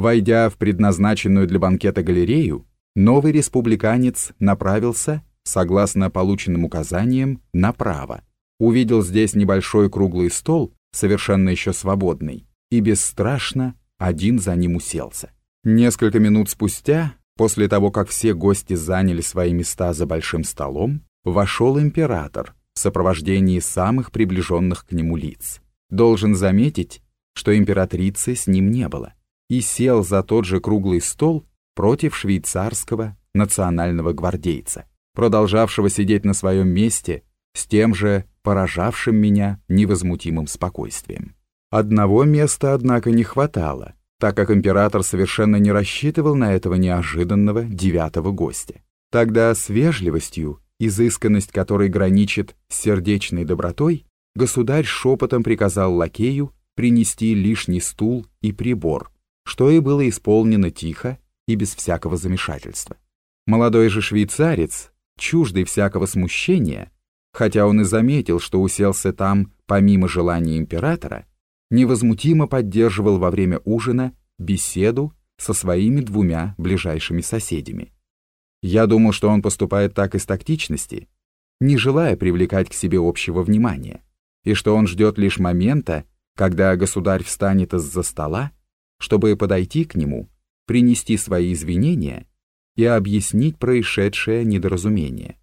Войдя в предназначенную для банкета галерею, новый республиканец направился, согласно полученным указаниям, направо. Увидел здесь небольшой круглый стол, совершенно еще свободный, и бесстрашно один за ним уселся. Несколько минут спустя, после того, как все гости заняли свои места за большим столом, вошел император в сопровождении самых приближенных к нему лиц. Должен заметить, что императрицы с ним не было, и сел за тот же круглый стол против швейцарского национального гвардейца, продолжавшего сидеть на своем месте с тем же поражавшим меня невозмутимым спокойствием. Одного места, однако, не хватало, так как император совершенно не рассчитывал на этого неожиданного девятого гостя. Тогда с вежливостью, изысканность которой граничит с сердечной добротой, государь шепотом приказал лакею принести лишний стул и прибор, что и было исполнено тихо и без всякого замешательства. Молодой же швейцарец, чуждый всякого смущения, хотя он и заметил, что уселся там помимо желания императора, невозмутимо поддерживал во время ужина беседу со своими двумя ближайшими соседями. Я думал, что он поступает так из тактичности, не желая привлекать к себе общего внимания, и что он ждет лишь момента, когда государь встанет из-за стола, чтобы подойти к нему, принести свои извинения и объяснить происшедшее недоразумение.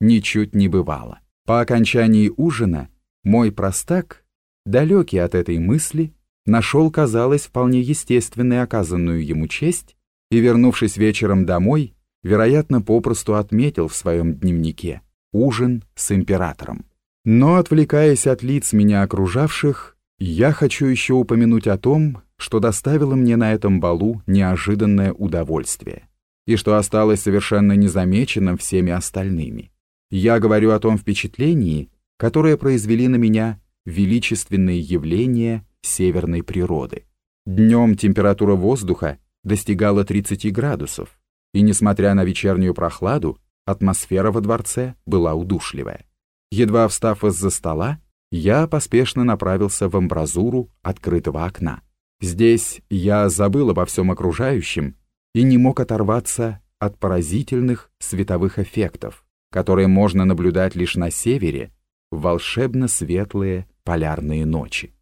Ничуть не бывало. По окончании ужина мой простак, далекий от этой мысли, нашел, казалось, вполне естественной оказанную ему честь и, вернувшись вечером домой, вероятно, попросту отметил в своем дневнике ужин с императором. Но, отвлекаясь от лиц меня окружавших, я хочу еще упомянуть о том, что доставило мне на этом балу неожиданное удовольствие и что осталось совершенно незамеченным всеми остальными. Я говорю о том впечатлении, которое произвели на меня величественные явления северной природы. Днем температура воздуха достигала 30 градусов, и, несмотря на вечернюю прохладу, атмосфера во дворце была удушливая. Едва встав из-за стола, я поспешно направился в амбразуру открытого окна. Здесь я забыл обо всем окружающем и не мог оторваться от поразительных световых эффектов, которые можно наблюдать лишь на севере в волшебно светлые полярные ночи.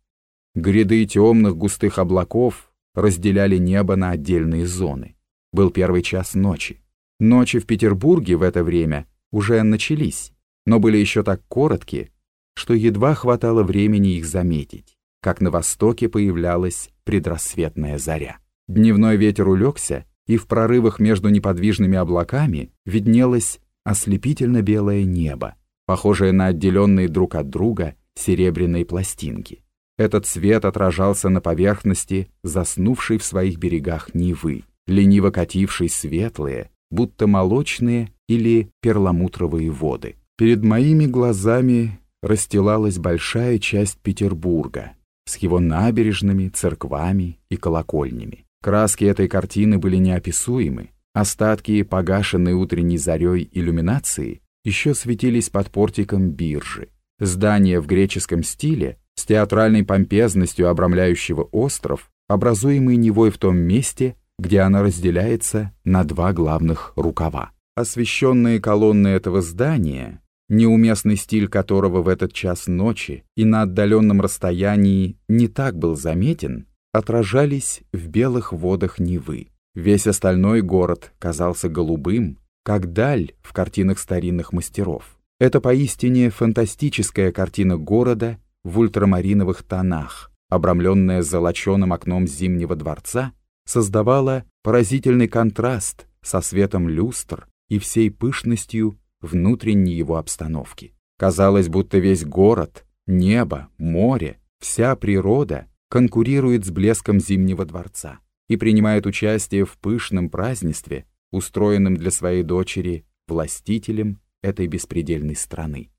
Гряды темных густых облаков разделяли небо на отдельные зоны. Был первый час ночи. Ночи в Петербурге в это время уже начались, но были еще так короткие, что едва хватало времени их заметить, как на востоке появлялась предрассветная заря. Дневной ветер улегся, и в прорывах между неподвижными облаками виднелась ослепительно белое небо, похожее на отделенные друг от друга серебряные пластинки. Этот свет отражался на поверхности заснувшей в своих берегах Невы, лениво катившей светлые, будто молочные или перламутровые воды. Перед моими глазами расстилалась большая часть Петербурга с его набережными, церквами и колокольнями. Краски этой картины были неописуемы, Остатки погашенной утренней зарей иллюминации еще светились под портиком биржи. Здание в греческом стиле, с театральной помпезностью обрамляющего остров, образуемый Невой в том месте, где она разделяется на два главных рукава. Освещенные колонны этого здания, неуместный стиль которого в этот час ночи и на отдаленном расстоянии не так был заметен, отражались в белых водах Невы. Весь остальной город казался голубым, как даль в картинах старинных мастеров. Это поистине фантастическая картина города в ультрамариновых тонах, обрамленная золоченым окном Зимнего дворца, создавала поразительный контраст со светом люстр и всей пышностью внутренней его обстановки. Казалось, будто весь город, небо, море, вся природа конкурирует с блеском Зимнего дворца и принимает участие в пышном празднестве, устроенном для своей дочери властителем этой беспредельной страны.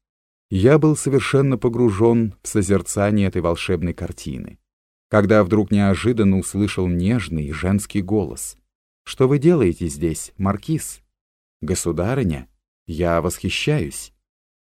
Я был совершенно погружен в созерцание этой волшебной картины, когда вдруг неожиданно услышал нежный женский голос. «Что вы делаете здесь, Маркиз?» «Государыня, я восхищаюсь.